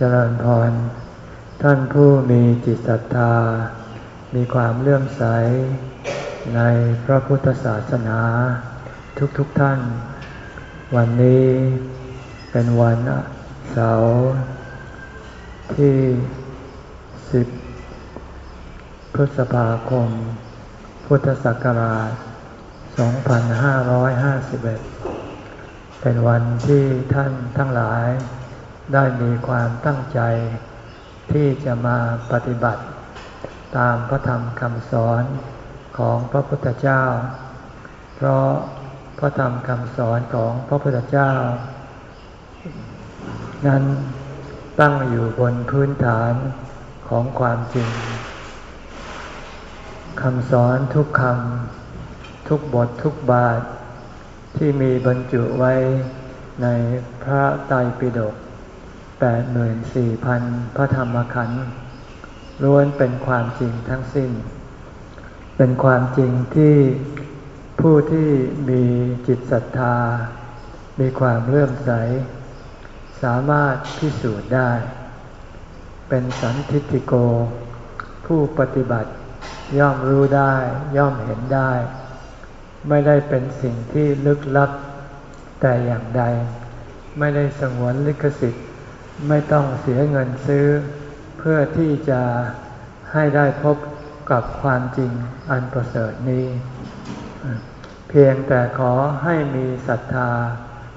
เจริญพร ท่านผู้มีจิตศรัทธา มีความเลื่อมใส ในพระพุทธศาสนา ทุกๆทท่าน วันนี้เป็นวันเสาร์ที่สิบพฤษภาคม พุทธศักราช 2551 เป็นวันที่ท่านทั้งหลาย ได้มีความตั้งใจ ที่จะมาปฏิบัติ ตามพระธรรมคำสอนของพระพุทธเจ้า เพราะพระธรรมคำสอนของพระพุทธเจ้า นั้นตั้งอยู่บนพื้นฐานของความจริงคำสอนทุกคำทุกบททุกบาท ที่มีบรรจุไว้ในพระไตรปิฎก แปดหมื่นสี่พันพระธรรมขันธ์ล้วนเป็นความจริงทั้งสิ้น เป็นความจริงที่ผู้ที่มีจิตศรัทธา มีความเลื่อมใส สามารถพิสูจน์ได้ เป็นสันทิติโก ผู้ปฏิบัติย่อมรู้ได้ย่อมเห็นได้ ไม่ได้เป็นสิ่งที่ลึกลับ แต่อย่างใด ไม่ได้สงวนลิขสิทธิ์ ไม่ต้องเสียเงินซื้อ เพื่อที่จะให้ได้พบกับความจริงอันประเสริฐนี้ เพียงแต่ขอให้มีศรัทธา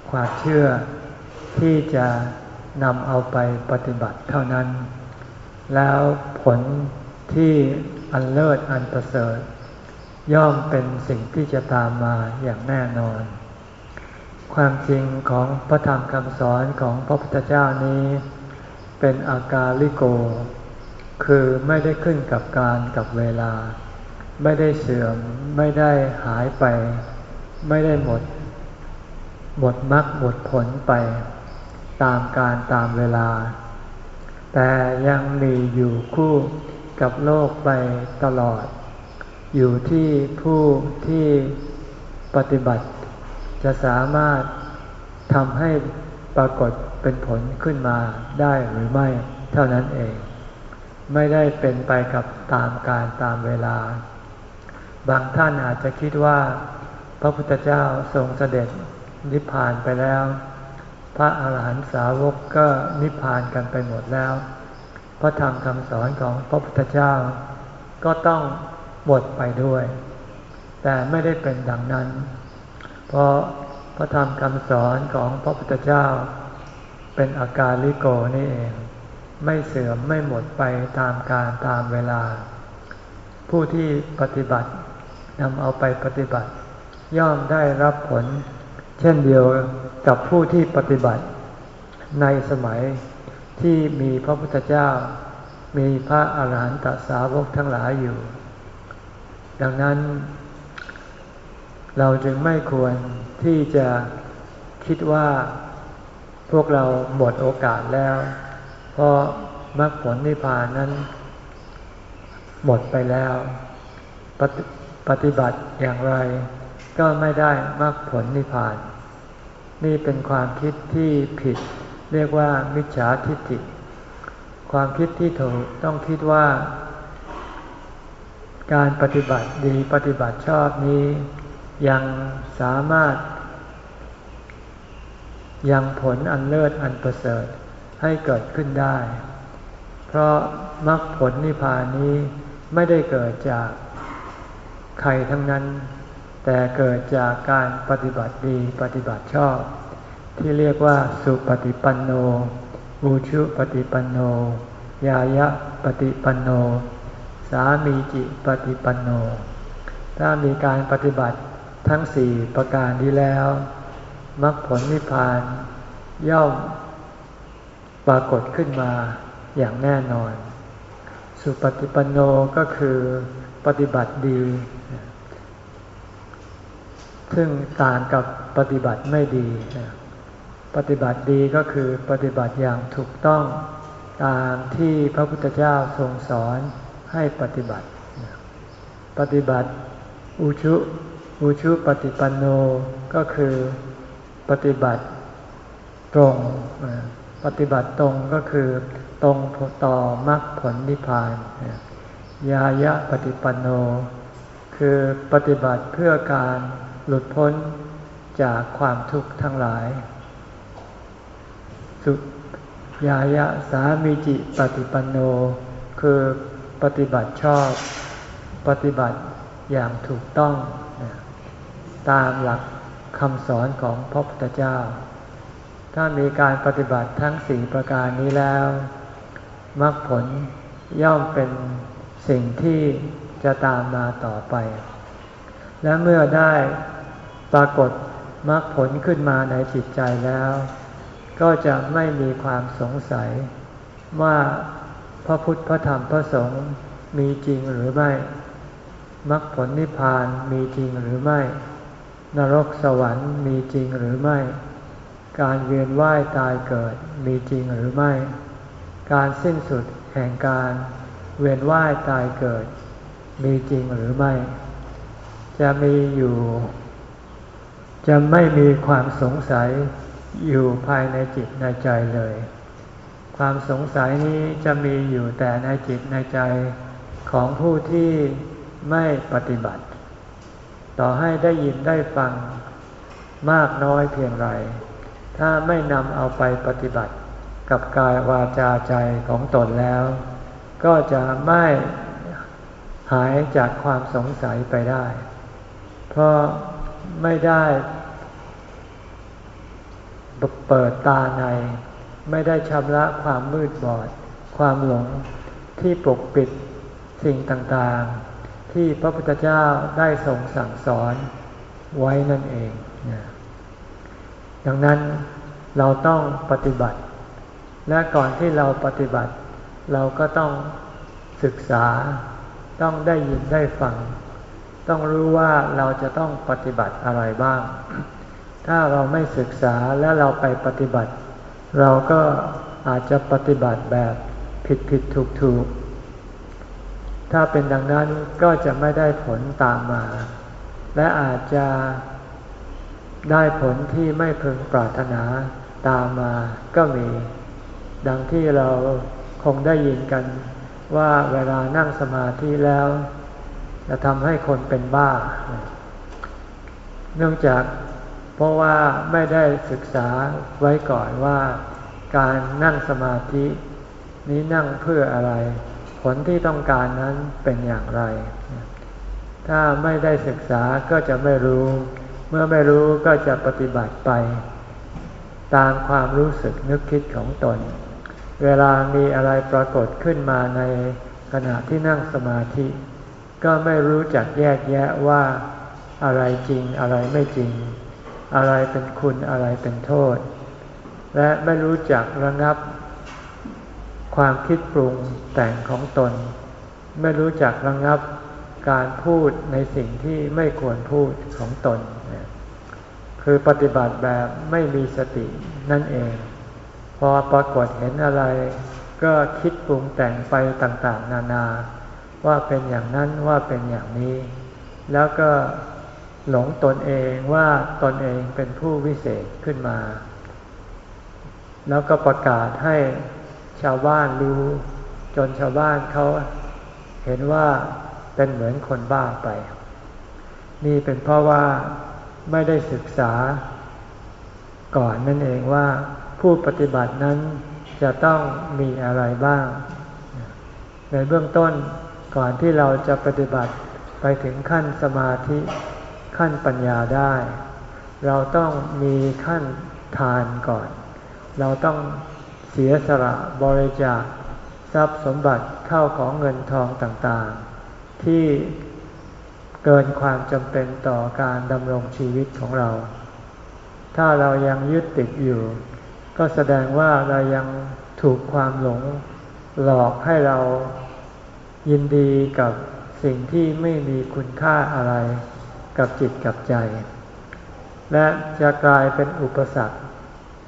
ความเชื่อที่จะนำเอาไปปฏิบัติเท่านั้น แล้วผลที่อันเลิศอันประเสริฐ ย่อมเป็นสิ่งที่จะตามมาอย่างแน่นอน ความจริงของพระธรรมคำสอนของพระพุทธเจ้านี้ เป็นอากาลิโก คือไม่ได้ขึ้นกับการกับเวลา ไม่ได้เสื่อมไม่ได้หายไป ไม่ได้หมด หมดมรรคหมดผลไป ตามการตามเวลา แต่ยังมีอยู่คู่กับโลกไปตลอด อยู่ที่ผู้ที่ปฏิบัติ จะสามารถทำให้ปรากฏเป็นผลขึ้นมาได้หรือไม่ เท่านั้นเอง ไม่ได้เป็นไปกับตามการตามเวลา บางท่านอาจจะคิดว่า พระพุทธเจ้าทรงเสด็จนิพพานไปแล้ว พระอาหารหันตสาวกก็นิพพานกันไปหมดแล้ว พระธรรมคำสอนของพระพุทธเจ้า ก็ต้องหมดไปด้วย แต่ไม่ได้เป็นดังนั้น เพราะพระธรรมคำสอนของพระพุทธเจ้า เป็นอาการลิโกนี่เอง ไม่เสื่อมไม่หมดไปตามการตามเวลา ผู้ที่ปฏิบัตินำเอาไปปฏิบัติ ย่อมได้รับผล เช่นเดียวกับผู้ที่ปฏิบัติ ในสมัยที่มีพระพุทธเจ้า มีพระอาหารหันตสาวกทั้งหลายอยู่ ดังนั้น เราจึงไม่ควรที่จะคิดว่าพวกเราหมดโอกาสแล้ว เพราะมรรคผลนิพพานนั้น หมดไปแล้วปฏิปฏิบัติอย่างไร ก็ไม่ได้มรรคผลนิพพาน นี่เป็นความคิดที่ผิด เรียกว่ามิจฉาทิฏฐิความคิดที่ถูกต้องคิดว่า การปฏิบัติดีปฏิบัติชอบนี้ ยังสามารถ ยังผลอันเลิศอันประเสริฐให้เกิดขึ้นได้ เพราะมรรคผลนิพพานนี้ไม่ได้เกิดจากใครทั้งนั้น แต่เกิดจากการปฏิบัติดีปฏิบัติชอบ ที่เรียกว่าสุปฏิปันโนอุชุปฏิปันโน ยายะปฏิปันโน สามีจิปฏิปันโน ถ้ามีการปฏิบัติ ทั้งสี่ประการที่แล้วมรรคผลนิพพานย่อมปรากฏขึ้นมาอย่างแน่นอน สุปฏิปันโนก็คือปฏิบัติดี ซึ่งต่างกับปฏิบัติไม่ดี ปฏิบัติดีก็คือปฏิบัติอย่างถูกต้องตามที่พระพุทธเจ้าทรงสอนให้ปฏิบัติ ปฏิบัติอุชุ อุชุปฏิปันโนก็คือปฏิบัติตรง ปฏิบัติตรงก็คือตรงต่อมรรคผลนิพพาน ยายะปฏิปันโน คือปฏิบัติเพื่อการหลุดพ้นจากความทุกข์ทั้งหลาย สุยายะสามีจิปฏิปันโน คือปฏิบัติชอบ ปฏิบัติอย่างถูกต้อง ตามหลักคำสอนของพระพุทธเจ้า ถ้ามีการปฏิบัติทั้งสี่ประการนี้แล้วมรรคผลย่อมเป็นสิ่งที่จะตามมาต่อไป และเมื่อได้ปรากฏมรรคผลขึ้นมาในจิตใจแล้ว ก็จะไม่มีความสงสัย ว่าพระพุทธพระธรรมพระสงฆ์มีจริงหรือไม่มรรคผลนิพพานมีจริงหรือไม่ นรกสวรรค์มีจริงหรือไม่ การเวียนว่ายตายเกิดมีจริงหรือไม่ การสิ้นสุดแห่งการเวียนว่ายตายเกิด มีจริงหรือไม่ จะมีอยู่ จะไม่มีความสงสัยอยู่ภายในจิตในใจเลย ความสงสัยนี้จะมีอยู่แต่ในจิตในใจของผู้ที่ไม่ปฏิบัติ ต่อให้ได้ยินได้ฟังมากน้อยเพียงไร ถ้าไม่นำเอาไปปฏิบัติกับกายวาจาใจของตนแล้ว ก็จะไม่หายจากความสงสัยไปได้ เพราะไม่ได้เปิดตาใน ไม่ได้ชำระความมืดบอด ความหลงที่ปกปิดสิ่งต่างๆ ที่พระพุทธเจ้าได้ทรงสั่งสอนไว้นั่นเองดังนั้นเราต้องปฏิบัติ และก่อนที่เราปฏิบัติ เราก็ต้องศึกษา ต้องได้ยินได้ฟัง ต้องรู้ว่าเราจะต้องปฏิบัติอะไรบ้าง ถ้าเราไม่ศึกษาและเราไปปฏิบัติ เราก็อาจจะปฏิบัติแบบผิดผิดถูกถูก ถ้าเป็นดังนั้นก็จะไม่ได้ผลตามมา และอาจจะได้ผลที่ไม่พึงปรารถนาตามมาก็มี ดังที่เราคงได้ยินกันว่าเวลานั่งสมาธิแล้ว จะทำให้คนเป็นบ้า เนื่องจากเพราะว่าไม่ได้ศึกษาไว้ก่อนว่า การนั่งสมาธิ นี้นั่งเพื่ออะไร ผลที่ต้องการนั้นเป็นอย่างไร ถ้าไม่ได้ศึกษาก็จะไม่รู้ เมื่อไม่รู้ก็จะปฏิบัติไป ตามความรู้สึกนึกคิดของตน เวลามีอะไรปรากฏขึ้นมาในขณะที่นั่งสมาธิ ก็ไม่รู้จักแยกแยะว่าอะไรจริงอะไรไม่จริง อะไรเป็นคุณอะไรเป็นโทษ และไม่รู้จักระงับ ความคิดปรุงแต่งของตน ไม่รู้จักระงับการพูดในสิ่งที่ไม่ควรพูดของตน คือปฏิบัติแบบไม่มีสตินั่นเอง พอปรากฏเห็นอะไร ก็คิดปรุงแต่งไปต่างๆ นานา ว่าเป็นอย่างนั้นว่าเป็นอย่างนี้ แล้วก็หลงตนเองว่าตนเองเป็นผู้วิเศษขึ้นมา แล้วก็ประกาศให้ ชาวบ้านรู้ จนชาวบ้านเขาเห็นว่าเป็นเหมือนคนบ้าไป นี่เป็นเพราะว่าไม่ได้ศึกษา ก่อนนั่นเองว่าผู้ปฏิบัตินั้นจะต้องมีอะไรบ้าง ในเบื้องต้นก่อนที่เราจะปฏิบัติไปถึงขั้นสมาธิขั้นปัญญาได้ เราต้องมีขั้นทานก่อน เราต้อง เสียสละบริจาคทรัพย์สมบัติเข้าของเงินทองต่างๆ ที่เกินความจำเป็นต่อการดำรงชีวิตของเรา ถ้าเรายังยึดติดอยู่ ก็แสดงว่าเรายังถูกความหลงหลอกให้เรายินดีกับสิ่งที่ไม่มีคุณค่าอะไรกับจิตกับใจ และจะกลายเป็นอุปสรรค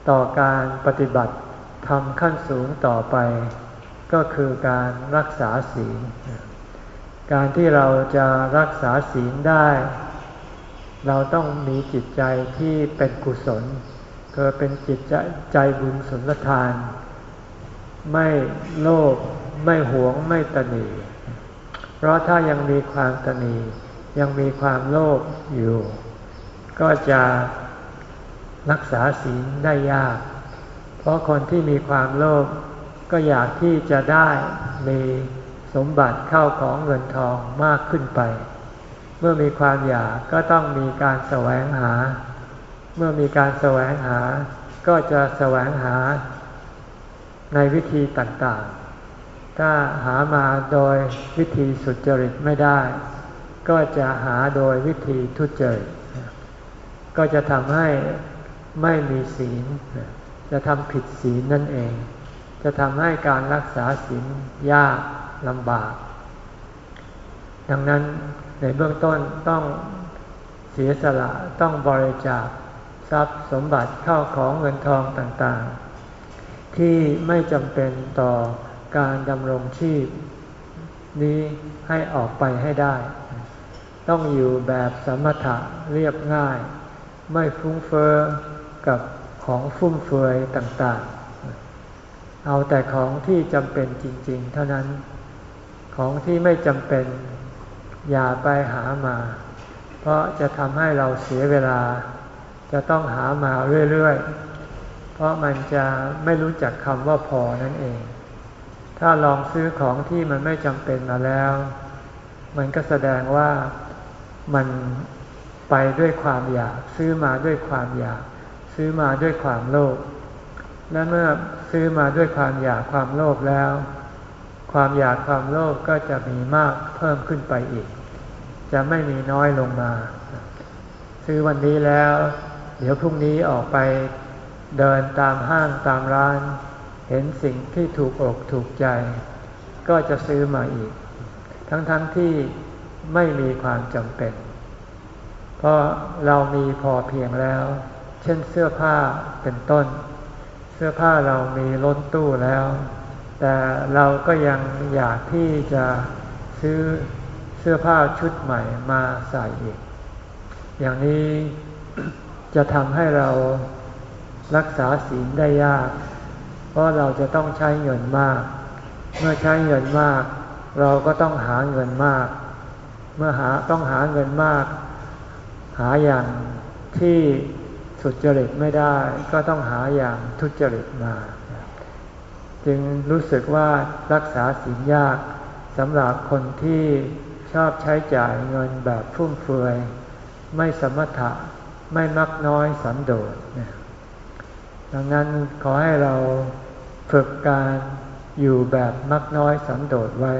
ต่อการปฏิบัติ ทำขั้นสูงต่อไป ก็คือการรักษาศีล การที่เราจะรักษาศีลได้ เราต้องมีจิตใจที่เป็นกุศลเกิดเป็นจิตใจใจบุญสุนทาน ไม่โลภไม่หวงไม่ตนีเพราะถ้ายังมีความตนียังมีความโลภอยู่ ก็จะรักษาศีลได้ยาก เพราะคนที่มีความโลภก็อยากที่จะได้มีสมบัติเข้าของเงินทองมากขึ้นไป เมื่อมีความอยากก็ต้องมีการแสวงหา เมื่อมีการแสวงหา ก็จะแสวงหา ในวิธีต่างๆ ถ้าหามาโดยวิธีสุจริตไม่ได้ ก็จะหาโดยวิธีทุจริต ก็จะทำให้ไม่มีศีล จะทำผิดศีลนั่นเอง จะทำให้การรักษาศีลยากลำบาก ดังนั้นในเบื้องต้นต้องเสียสละต้องบริจาคทรัพย์สมบัติเข้าของเงินทองต่างๆ ที่ไม่จำเป็นต่อการดำรงชีพ นี้ให้ออกไปให้ได้ ต้องอยู่แบบสมถะเรียบง่าย ไม่ฟุ้งเฟอ้อกับ ของฟุ่มเฟือยต่างๆ เอาแต่ของที่จำเป็นจริง ๆ เท่านั้น ของที่ไม่จำเป็นอย่าไปหามา เพราะจะทำให้เราเสียเวลา จะต้องหามาเรื่อยๆ เพราะมันจะไม่รู้จักคำว่าพอนั่นเอง ถ้าลองซื้อของที่มันไม่จำเป็นมาแล้ว มันก็แสดงว่ามันไปด้วยความอยาก ซื้อมาด้วยความอยาก ซื้อมาด้วยความโลภและเมื่อซื้อมาด้วยความอยากความโลภแล้ว ความอยากความโลภก็จะมีมากเพิ่มขึ้นไปอีก จะไม่มีน้อยลงมา ซื้อวันนี้แล้ว เดี๋ยวพรุ่งนี้ออกไปเดินตามห้างตามร้าน เห็นสิ่งที่ถูกอกถูกใจ ก็จะซื้อมาอีก ทั้งๆทที่ไม่มีความจำเป็น เพราะเรามีพอเพียงแล้ว เช่นเสื้อผ้าเป็นต้น เสื้อผ้าเรามีล้นตู้แล้ว แต่เราก็ยังอยากที่จะซื้อเสื้อผ้าชุดใหม่มาใส่อีก อย่างนี้จะทำให้เรารักษาศีลได้ยาก เพราะเราจะต้องใช้เงินมาก เมื่อใช้เงินมาก เราก็ต้องหาเงินมาก เมื่อหาต้องหาเงินมาก หาอย่างที่ สุจริตไม่ได้ก็ต้องหาอย่างทุจริตมา จึงรู้สึกว่ารักษาศีลยากสำหรับคนที่ชอบใช้จ่ายเงินแบบฟุ่มเฟือย ไม่สมถะไม่มักน้อยสันโดษดังนั้นขอให้เราฝึกการอยู่แบบมักน้อยสันโดษไว้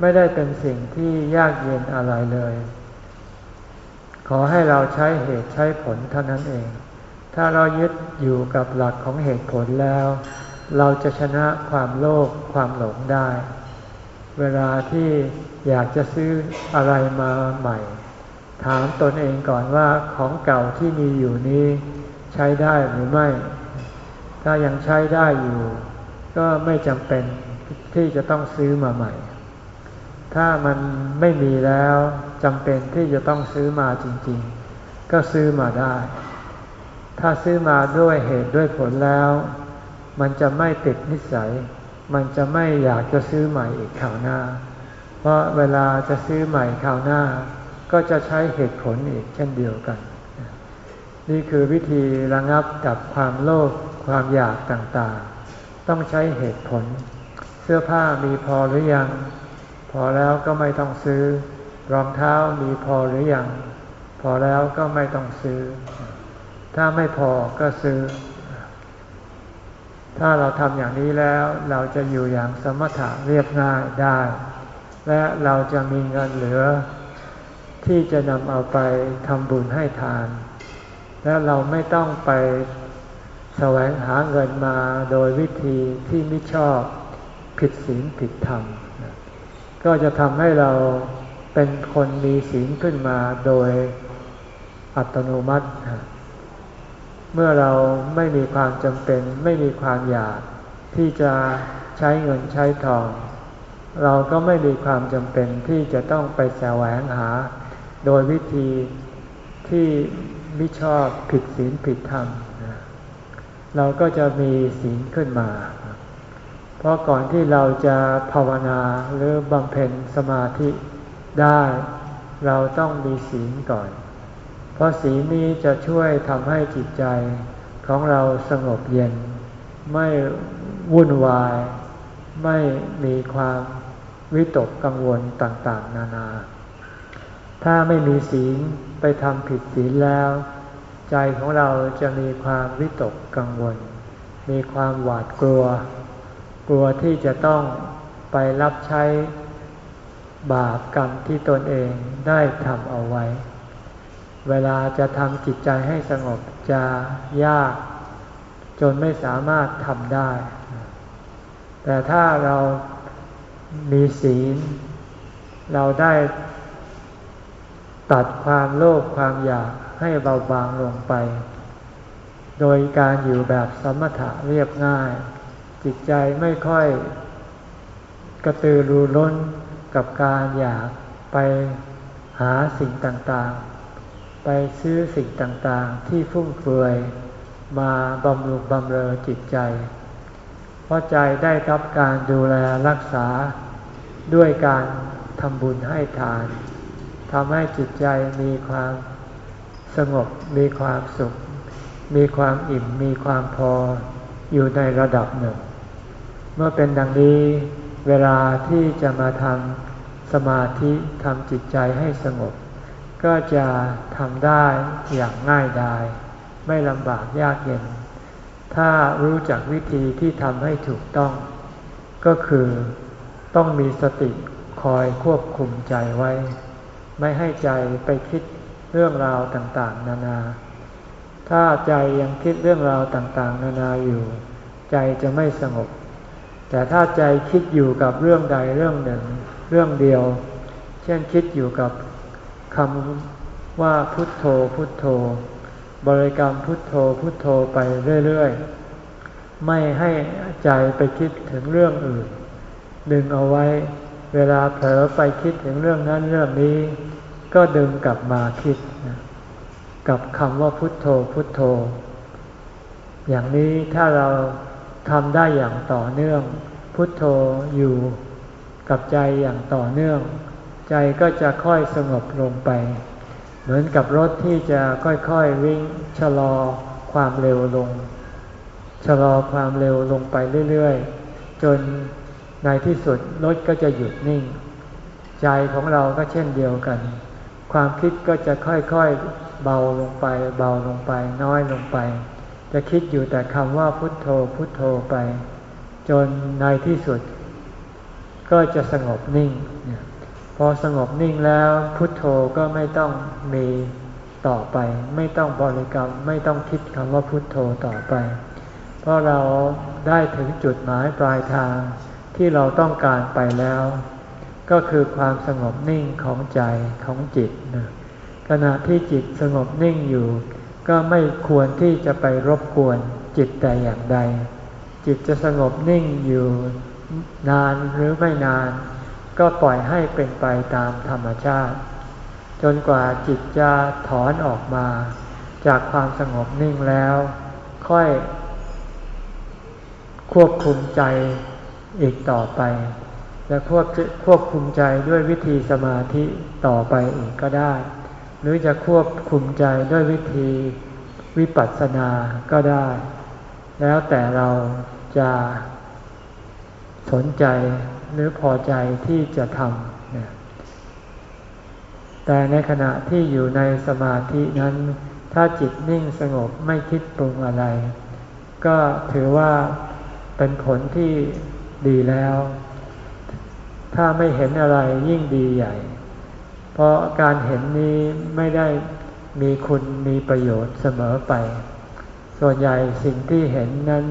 ไม่ได้เป็นสิ่งที่ยากเย็นอะไรเลย ขอให้เราใช้เหตุใช้ผลเท่านั้นเอง ถ้าเรายึดอยู่กับหลักของเหตุผลแล้ว เราจะชนะความโลภความหลงได้ เวลาที่อยากจะซื้ออะไรมาใหม่ ถามตนเองก่อนว่าของเก่าที่มีอยู่นี้ใช้ได้หรือไม่ ถ้ายังใช้ได้อยู่ ก็ไม่จำเป็นที่จะต้องซื้อมาใหม่ ถ้ามันไม่มีแล้ว จำเป็นที่จะต้องซื้อมาจริงๆ ก็ซื้อมาได้ ถ้าซื้อมาด้วยเหตุด้วยผลแล้ว มันจะไม่ติดนิสัย มันจะไม่อยากจะซื้อใหม่อีกข่าวหน้า เพราะเวลาจะซื้อใหม่ข่าวหน้า ก็จะใช้เหตุผลอีกเช่นเดียวกัน นี่คือวิธีระงับกับความโลภความอยากต่างๆ ต้องใช้เหตุผล เสื้อผ้ามีพอหรือยัง พอแล้วก็ไม่ต้องซื้อ รองเท้ามีพอหรือยัง พอแล้วก็ไม่ต้องซื้อ ถ้าไม่พอก็ซื้อ ถ้าเราทำอย่างนี้แล้วเราจะอยู่อย่างสมถะเรียบง่ายได้ และเราจะมีเงินเหลือ ที่จะนำเอาไปทำบุญให้ทาน และเราไม่ต้องไปแสวงหาเงินมาโดยวิธีที่ไม่ชอบผิดศีลผิดธรรม ก็จะทำให้เรา เป็นคนมีศีลขึ้นมาโดยอัตโนมัติ เมื่อเราไม่มีความจำเป็น ไม่มีความอยากที่จะใช้เงินใช้ทอง เราก็ไม่มีความจำเป็นที่จะต้องไปแสวงหา โดยวิธีที่ไม่ชอบผิดศีลผิดธรรมเราก็จะมีศีลขึ้นมา เพราะก่อนที่เราจะภาวนาหรือบำเพ็ญสมาธิ ได้เราต้องมีศีลก่อน เพราะศีลนี้จะช่วยทำให้จิตใจของเราสงบเย็น ไม่วุ่นวาย ไม่มีความวิตกกังวลต่างๆ นานา ถ้าไม่มีศีลไปทำผิดศีลแล้ว ใจของเราจะมีความวิตกกังวล มีความหวาดกลัว กลัวที่จะต้องไปรับใช้ บาปกรรมที่ตนเองได้ทำเอาไว้ เวลาจะทำจิตใจให้สงบจะยาก จนไม่สามารถทำได้ แต่ถ้าเรามีศีล เราได้ ตัดความโลภความอยากให้เบาบางลงไป โดยการอยู่แบบสมถะเรียบง่าย จิตใจไม่ค่อยกระตือรือร้น กับการอยากไปหาสิ่งต่างๆ ไปซื้อสิ่งต่างๆ ที่ฟุ่มเฟือยมาบำรุงบำเรอจิตใจ เพราะใจได้รับการดูแลรักษาด้วยการทำบุญให้ทานทำให้จิตใจมีความสงบมีความสุข มีความอิ่มมีความพออยู่ในระดับหนึ่ง เมื่อเป็นดังนี้ เวลาที่จะมาทำสมาธิทำจิตใจให้สงบ ก็จะทำได้อย่างง่ายดาย ไม่ลำบากยากเย็น ถ้ารู้จักวิธีที่ทำให้ถูกต้อง ก็คือต้องมีสติคอยควบคุมใจไว้ ไม่ให้ใจไปคิดเรื่องราวต่างๆ นานา ถ้าใจยังคิดเรื่องราวต่างๆ นานาอยู่ ใจจะไม่สงบ แต่ถ้าใจคิดอยู่กับเรื่องใดเรื่องหนึ่งเรื่องเดียว เช่นคิดอยู่กับคำว่าพุทโธพุทโธ บริกรรมพุทโธพุทโธไปเรื่อยๆ ไม่ให้ใจไปคิดถึงเรื่องอื่น ดึงเอาไว้ เวลาเผลอไปคิดถึงเรื่องนั้นเรื่องนี้ ก็ดึงกลับมาคิด กับคำว่าพุทโธพุทโธ อย่างนี้ถ้าเราทำได้อย่างต่อเนื่อง พุทโธอยู่กับใจอย่างต่อเนื่อง ใจก็จะค่อยสงบลงไป เหมือนกับรถที่จะค่อยๆวิ่งชะลอความเร็วลง ชะลอความเร็วลงไปเรื่อยๆ จนในที่สุดรถก็จะหยุดนิ่ง ใจของเราก็เช่นเดียวกัน ความคิดก็จะค่อยๆเบาลงไป เบาลงไป น้อยลงไป จะคิดอยู่แต่คำว่าพุทโธพุทโธไป จนในที่สุด ก็จะสงบนิ่ง พอสงบนิ่งแล้วพุทโธก็ไม่ต้องมีต่อไป ไม่ต้องบริกรรม ไม่ต้องคิดคำว่าพุทโธต่อไป เพราะเราได้ถึงจุดหมายปลายทางที่เราต้องการไปแล้ว ก็คือความสงบนิ่งของใจของจิตนะขณะที่จิตสงบนิ่งอยู่ ก็ไม่ควรที่จะไปรบกวนจิตแต่อย่างใด จิตจะสงบนิ่งอยู่นานหรือไม่นาน ก็ปล่อยให้เป็นไปตามธรรมชาติ จนกว่าจิตจะถอนออกมา จากความสงบนิ่งแล้ว ค่อยควบคุมใจอีกต่อไป และควบควบคุมใจด้วยวิธีสมาธิต่อไปอีกก็ได้ หรือจะควบคุมใจด้วยวิธีวิปัสสนาก็ได้ แล้วแต่เรา จะสนใจหรือพอใจที่จะทำแต่ในขณะที่อยู่ในสมาธินั้น ถ้าจิตนิ่งสงบไม่คิดปรุงอะไร ก็ถือว่าเป็นผลที่ดีแล้ว ถ้าไม่เห็นอะไรยิ่งดีใหญ่ เพราะการเห็นนี้ไม่ได้มีคุณมีประโยชน์เสมอไป ส่วนใหญ่สิ่งที่เห็นนั้น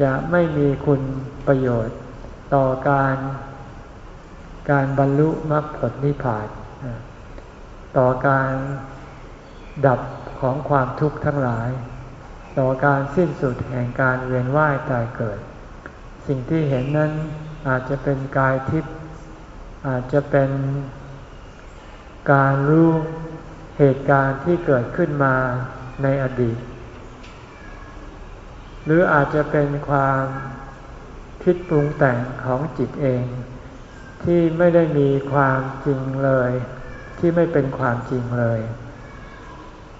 จะไม่มีคุณประโยชน์ต่อการ การบรรลุมรรคผลนิพพาน ต่อการดับของความทุกข์ทั้งหลาย ต่อการสิ้นสุดแห่งการเวียนว่ายตายเกิด สิ่งที่เห็นนั้นอาจจะเป็นกายทิพย์อาจจะเป็นการรู้เหตุการณ์ที่เกิดขึ้นมาในอดีต หรืออาจจะเป็นความคิดปรุงแต่งของจิตเอง ที่ไม่ได้มีความจริงเลย ที่ไม่เป็นความจริงเลย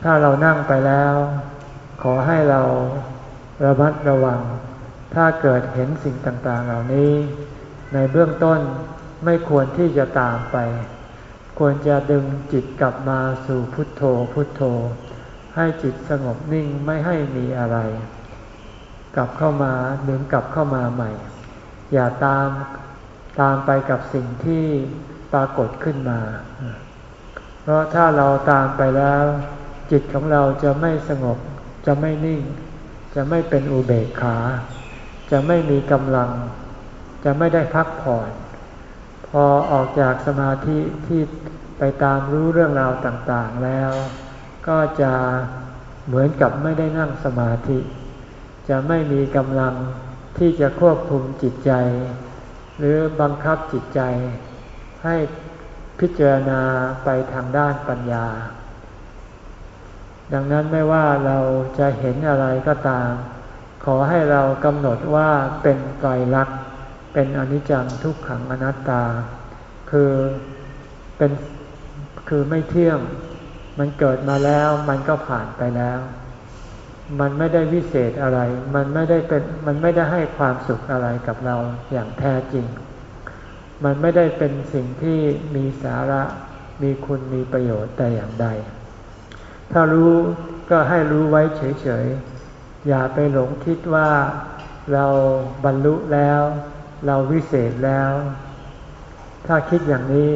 ถ้าเรานั่งไปแล้ว ขอให้เราระมัดระวัง ถ้าเกิดเห็นสิ่งต่างๆ เหล่านี้ ในเบื้องต้นไม่ควรที่จะตามไป ควรจะดึงจิตกลับมาสู่พุทโธพุทโธ ให้จิตสงบนิ่งไม่ให้มีอะไร กลับเข้ามาดึงกลับเข้ามาใหม่ อย่าตามตามไปกับสิ่งที่ปรากฏขึ้นมา เพราะถ้าเราตามไปแล้ว จิตของเราจะไม่สงบ จะไม่นิ่ง จะไม่เป็นอุเบกขา จะไม่มีกำลัง จะไม่ได้พักผ่อน พอออกจากสมาธิที่ไปตามรู้เรื่องราวต่างๆแล้ว ก็จะเหมือนกับไม่ได้นั่งสมาธิ จะไม่มีกำลังที่จะควบคุมจิตใจ หรือบังคับจิตใจ ให้พิจารณาไปทางด้านปัญญา ดังนั้นไม่ว่าเราจะเห็นอะไรก็ตาม ขอให้เรากำหนดว่าเป็นไตรลักษณ์เป็นอนิจจังทุกขังอนัตตา คือเป็นคือไม่เที่ยง มันเกิดมาแล้วมันก็ผ่านไปแล้ว มันไม่ได้วิเศษอะไร มันไม่ได้เป็น มันไม่ได้ให้ความสุขอะไรกับเราอย่างแท้จริง มันไม่ได้เป็นสิ่งที่มีสาระ มีคุณมีประโยชน์แต่อย่างใด ถ้ารู้ก็ให้รู้ไว้เฉยๆ อย่าไปหลงคิดว่าเราบรรลุแล้ว เราวิเศษแล้ว ถ้าคิดอย่างนี้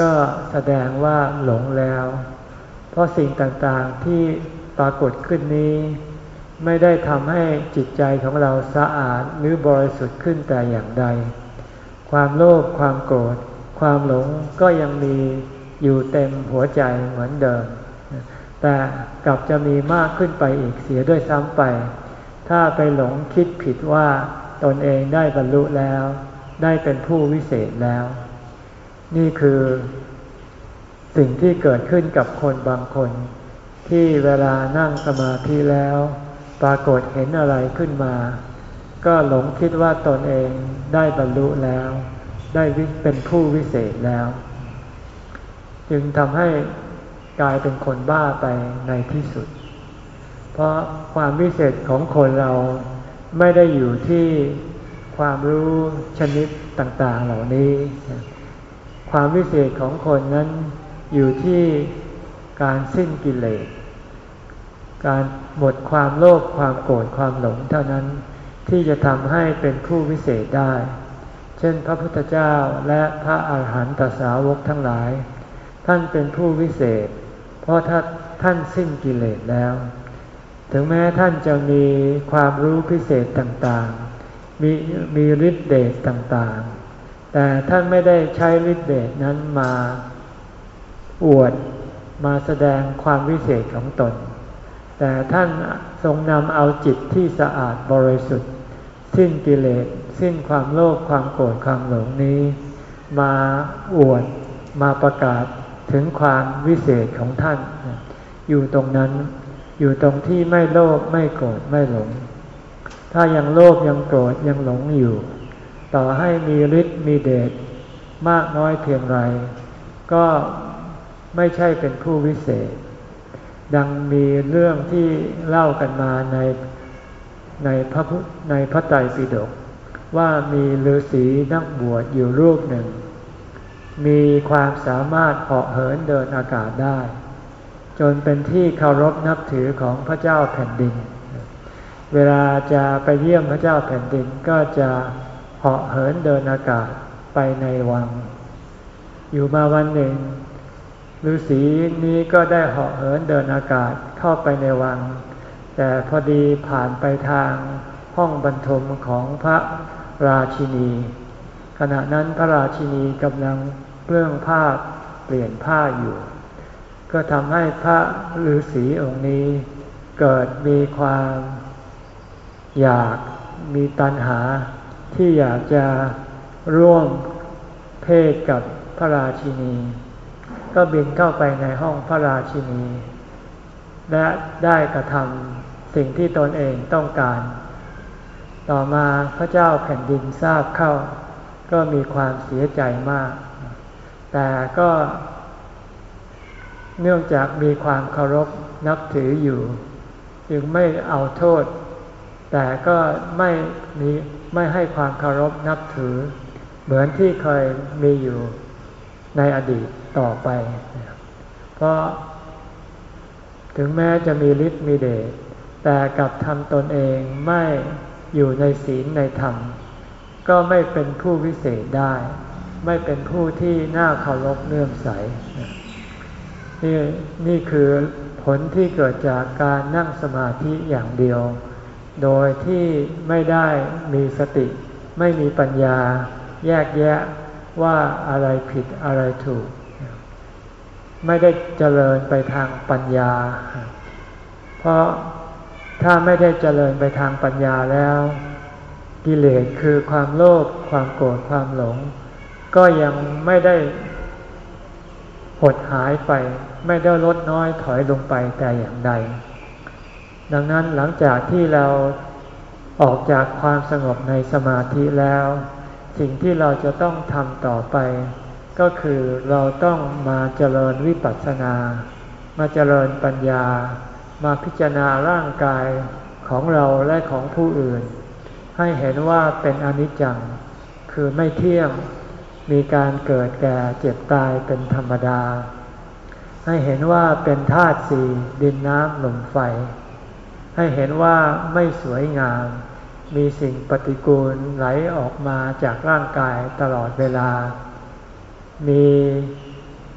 ก็แสดงว่าหลงแล้ว เพราะสิ่งต่างๆที่ ปรากฏขึ้นนี้ ไม่ได้ทำให้จิตใจของเราสะอาดหรือบริสุทธิ์ขึ้นแต่อย่างใด ความโลภความโกรธ ความหลงก็ยังมีอยู่เต็มหัวใจเหมือนเดิม แต่กลับจะมีมากขึ้นไปอีกเสียด้วยซ้ำไป ถ้าไปหลงคิดผิดว่าตนเองได้บรรลุแล้ว ได้เป็นผู้วิเศษแล้ว นี่คือ สิ่งที่เกิดขึ้นกับคนบางคน ที่เวลานั่งสมาธิแล้ว ปรากฏเห็นอะไรขึ้นมา ก็หลงคิดว่าตนเองได้บรรลุแล้ว ได้เป็นผู้วิเศษแล้ว จึงทำให้กลายเป็นคนบ้าไปในที่สุด เพราะความวิเศษของคนเราไม่ได้อยู่ที่ความรู้ชนิดต่างๆเหล่านี้ ความวิเศษของคนนั้นอยู่ที่การสิ้นกิเลส การหมดความโลภความโกรธความหลงเท่านั้นที่จะทำให้เป็นผู้วิเศษได้ เช่นพระพุทธเจ้าและพระอาหารหันตสาวกทั้งหลาย ท่านเป็นผู้วิเศษ เพราะถ้าท่านสิ้นกิเลสแล้ว ถึงแม้ท่านจะมีความรู้พิเศษต่างๆ มีมีฤทธิเดชต่างๆ แต่ท่านไม่ได้ใช้ฤทธิเดชนั้นมาอวดมาแสดงความวิเศษของตน แต่ท่านทรงนำเอาจิตที่สะอาดบริสุทธิ์ สิ้นกิเลส สิ้นความโลภความโกรธความหลงนี้ มาอวดมาประกาศถึงความวิเศษของท่าน อยู่ตรงนั้นอยู่ตรงที่ไม่โลภไม่โกรธไม่หลง ถ้ายังโลภยังโกรธยังหลงอยู่ ต่อให้มีฤทธิ์มีเดชมากน้อยเพียงไร ก็ไม่ใช่เป็นผู้วิเศษ ดังมีเรื่องที่เล่ากันมาในในพระในพระไตรปิฎกว่ามีฤาษีนักบวชอยู่รูปหนึ่ง มีความสามารถเหาะเหินเดินอากาศได้ จนเป็นที่เคารพนับถือของพระเจ้าแผ่นดิน เวลาจะไปเยี่ยมพระเจ้าแผ่นดินก็จะเหาะเหินเดินอากาศไปในวัง อยู่มาวันหนึ่ง ฤาษีนี้ก็ได้เหาะเหินเดินอากาศเข้าไปในวัง แต่พอดีผ่านไปทางห้องบรรทมของพระราชินี ขณะนั้นพระราชินีกำลังเปลื้องผ้าเปลี่ยนผ้าอยู่ ก็ทำให้พระฤาษีองค์นี้ เกิดมีความอยากมีตัณหาที่อยากจะร่วมเพศกับพระราชินี ก็บินเข้าไปในห้องพระราชินี และได้กระทำสิ่งที่ตนเองต้องการ ต่อมาพระเจ้าแผ่นดินทราบเข้า ก็มีความเสียใจมาก แต่ก็ เนื่องจากมีความเคารพนับถืออยู่ จึงไม่เอาโทษ แต่ก็ไม่มีไม่ให้ความเคารพนับถือ เหมือนที่เคยมีอยู่ในอดีต ต่อไป เพราะถึงแม้จะมีฤทธิ์มีเดชแต่กับทำตนเองไม่อยู่ในศีลในธรรม ก็ไม่เป็นผู้วิเศษได้ ไม่เป็นผู้ที่น่าเคารพเนื่อมใส นี่นี่คือผลที่เกิดจากการนั่งสมาธิอย่างเดียว โดยที่ไม่ได้มีสติ ไม่มีปัญญา แยกแยะว่าอะไรผิดอะไรถูก ไม่ได้เจริญไปทางปัญญา เพราะถ้าไม่ได้เจริญไปทางปัญญาแล้ว กิเลสคือความโลภความโกรธความหลง ก็ยังไม่ได้หดหายไป ไม่ได้ลดน้อยถอยลงไปแต่อย่างใด ดังนั้นหลังจากที่เราออกจากความสงบในสมาธิแล้ว สิ่งที่เราจะต้องทำต่อไป ก็คือเราต้องมาเจริญวิปัสสนา มาเจริญปัญญา มาพิจารณาร่างกายของเราและของผู้อื่น ให้เห็นว่าเป็นอนิจจัง คือไม่เที่ยงมีการเกิดแก่เจ็บตายเป็นธรรมดา ให้เห็นว่าเป็นธาตุสี่ดินน้ำลมไฟ ให้เห็นว่าไม่สวยงาม มีสิ่งปฏิกูลไหลออกมาจากร่างกายตลอดเวลา มี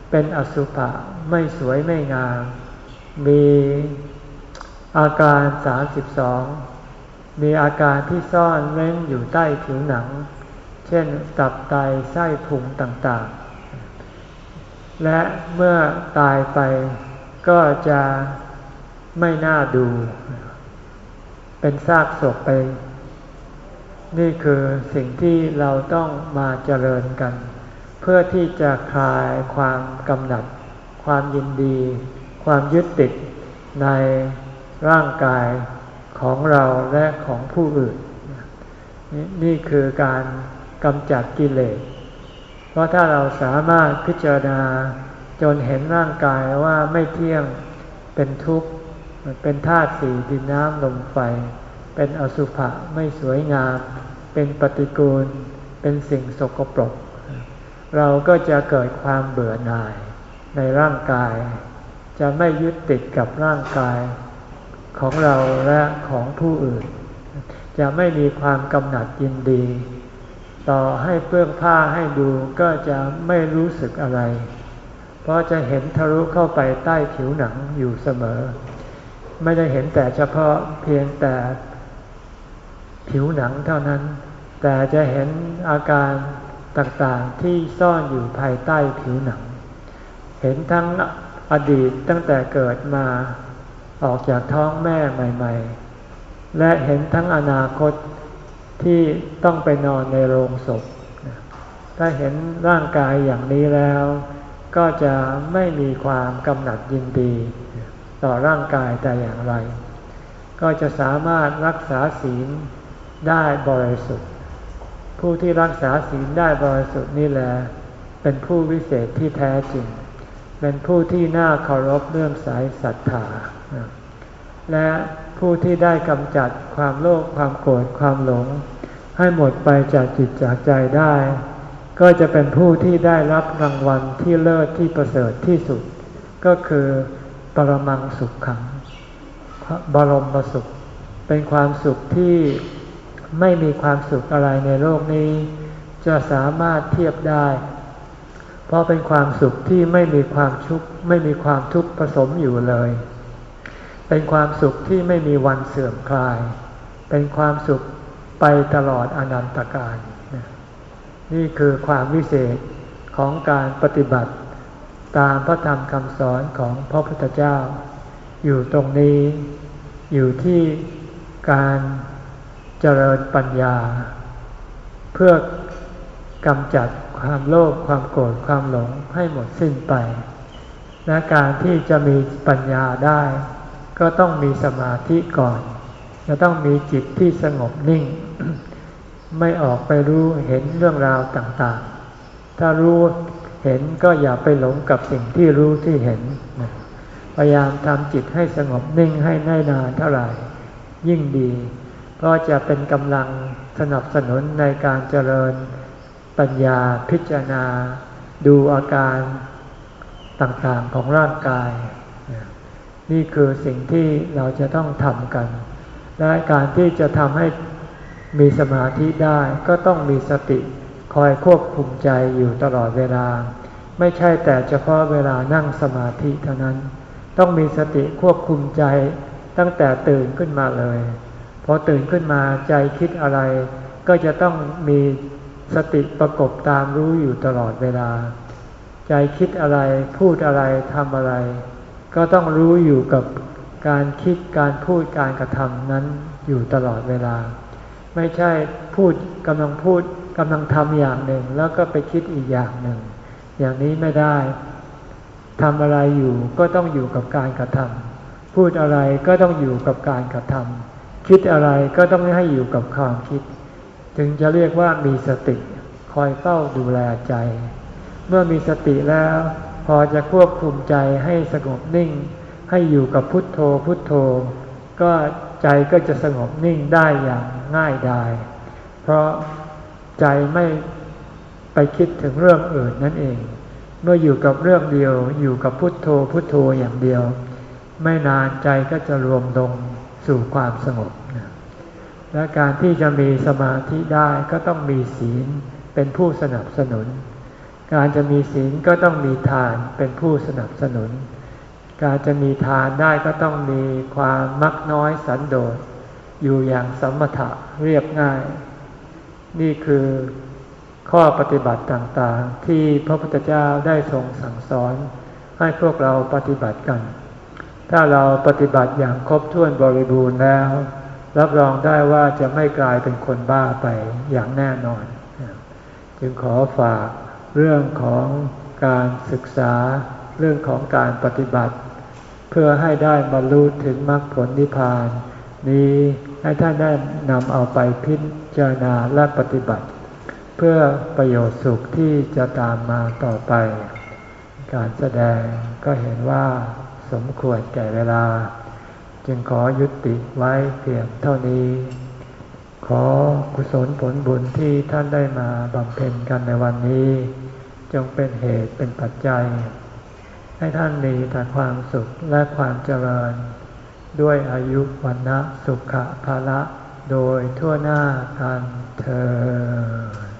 เป็นอสุภะไม่สวยไม่งาม มีอาการสามสิบสองมีอาการที่ซ่อนเล้นอยู่ใต้ผิวหนัง เช่นตับไตไส้พุงต่างๆ และเมื่อตายไปก็จะไม่น่าดู เป็นซากศพไป นี่คือสิ่งที่เราต้องมาเจริญกัน เพื่อที่จะคลายความกำหนัด ความยินดี ความยึดติดในร่างกายของเราและของผู้อื่น นี่คือการกำจัดกิเลส เพราะถ้าเราสามารถพิจารณาจนเห็นร่างกายว่าไม่เที่ยงเป็นทุกข์เป็นธาตุสี่ดินน้ำลมไฟ เป็นอสุภะไม่สวยงาม เป็นปฏิกูล เป็นสิ่งสกปรก เราก็จะเกิดความเบื่อหน่ายในร่างกาย จะไม่ยึดติดกับร่างกายของเราและของผู้อื่น จะไม่มีความกำหนัดยินดี ต่อให้เปื้องผ้าให้ดูก็จะไม่รู้สึกอะไร เพราะจะเห็นทะลุเข้าไปใต้ผิวหนังอยู่เสมอ ไม่ได้เห็นแต่เฉพาะเพียงแต่ผิวหนังเท่านั้น แต่จะเห็นอาการ ต่างๆที่ซ่อนอยู่ภายใต้ผิวหนัง เห็นทั้งอดีตตั้งแต่เกิดมาออกจากท้องแม่ใหม่ ๆ และเห็นทั้งอนาคตที่ต้องไปนอนในโรงศพ ถ้าเห็นร่างกายอย่างนี้แล้ว ก็จะไม่มีความกำหนัดยินดี ต่อร่างกายแต่อย่างไร ก็จะสามารถรักษาศีลได้บริสุทธิ์ ผู้ที่รักษาศีลได้บริสุทธิ์นี่แหละเป็นผู้วิเศษที่แท้จริง เป็นผู้ที่น่าเคารพเลื่อมใสศรัทธา และผู้ที่ได้กำจัดความโลภความโกรธความหลง ให้หมดไปจากจิตจากใจได้ ก็จะเป็นผู้ที่ได้รับรางวัลที่เลิศที่ประเสริฐที่สุด ก็คือปรมังสุขขังบรมสุข เป็นความสุขที่ ไม่มีความสุขอะไรในโลกนี้ จะสามารถเทียบได้ เพราะเป็นความสุขที่ไม่มีความทุกข์ไม่มีความทุกข์ผสมอยู่เลย เป็นความสุขที่ไม่มีวันเสื่อมคลาย เป็นความสุขไปตลอดอนันตการ นี่คือความวิเศษของการปฏิบัติ ตามพระธรรมคำสอนของพระพุทธเจ้า อยู่ตรงนี้อยู่ที่การ เจริญปัญญา เพื่อกำจัดความโลภความโกรธความหลงให้หมดสิ้นไปและการที่จะมีปัญญาได้ ก็ต้องมีสมาธิก่อน จะต้องมีจิตที่สงบนิ่ง ไม่ออกไปรู้เห็นเรื่องราวต่างๆ ถ้ารู้เห็นก็อย่าไปหลงกับสิ่งที่รู้ที่เห็น พยายามทำจิตให้สงบนิ่งให้ได้นานเท่าไหร่ ยิ่งดี ก็จะเป็นกำลังสนับสนุนในการเจริญปัญญาพิจารณา ดูอาการต่างๆของร่างกาย นี่คือสิ่งที่เราจะต้องทำกัน และการที่จะทำให้มีสมาธิได้ก็ต้องมีสติคอยควบคุมใจอยู่ตลอดเวลา ไม่ใช่แต่เฉพาะเวลานั่งสมาธิเท่านั้น ต้องมีสติควบคุมใจตั้งแต่ตื่นขึ้นมาเลย พอตื่นขึ้นมาใจคิดอะไร ก็จะต้องมีสติประกบตามรู้อยู่ตลอดเวลา ใจคิดอะไรพูดอะไรทำอะไร ก็ต้องรู้อยู่กับการคิดการพูดการกระทำนั้นอยู่ตลอดเวลา ไม่ใช่พูดกำลังพูดกำลังทำอย่างหนึ่ง แล้วก็ไปคิดอีกอย่างหนึ่ง อย่างนี้ไม่ได้ทำอะไรอยู่ก็ต้องอยู่กับการกระทำพูดอะไรก็ต้องอยู่กับการกระทำ คิดอะไรก็ต้องให้อยู่กับความคิด จึงจะเรียกว่ามีสติคอยเฝ้าดูแลใจ เมื่อมีสติแล้ว พอจะควบคุมใจให้สงบนิ่ง ให้อยู่กับพุทโธพุทโธ ก็ใจก็จะสงบนิ่งได้อย่างง่ายดาย เพราะใจไม่ไปคิดถึงเรื่องอื่นนั่นเอง เมื่ออยู่กับเรื่องเดียวอยู่กับพุทโธพุทโธอย่างเดียว ไม่นานใจก็จะรวมลง สู่ความสงบและการที่จะมีสมาธิได้ก็ต้องมีศีลเป็นผู้สนับสนุน การจะมีศีลก็ต้องมีทานเป็นผู้สนับสนุน การจะมีทานได้ก็ต้องมีความมักน้อยสันโดษ อยู่อย่างสมถะเรียบง่าย นี่คือข้อปฏิบัติต่างๆ ที่พระพุทธเจ้าได้ทรงสั่งสอนให้พวกเราปฏิบัติกัน ถ้าเราปฏิบัติอย่างครบถ้วนบริบูรณ์แล้ว รับรองได้ว่าจะไม่กลายเป็นคนบ้าไปอย่างแน่นอน จึงขอฝากเรื่องของการศึกษาเรื่องของการปฏิบัติ เพื่อให้ได้บรรลุถึงมรรคผลนิพพาน นี้ให้ท่านได้นำเอาไปพิจารณาและปฏิบัติ เพื่อประโยชน์สุขที่จะตามมาต่อไป การแสดงก็เห็นว่า สมควรแก่เวลา จึงขอยุติไว้เพียงเท่านี้ ขอกุศลผลบุญที่ท่านได้มาบำเพ็ญกันในวันนี้ จงเป็นเหตุเป็นปัจจัย ให้ท่านมีแต่ความสุขและความเจริญ ด้วยอายุวันนะสุขภาละโดยทั่วหน้ากันเธอ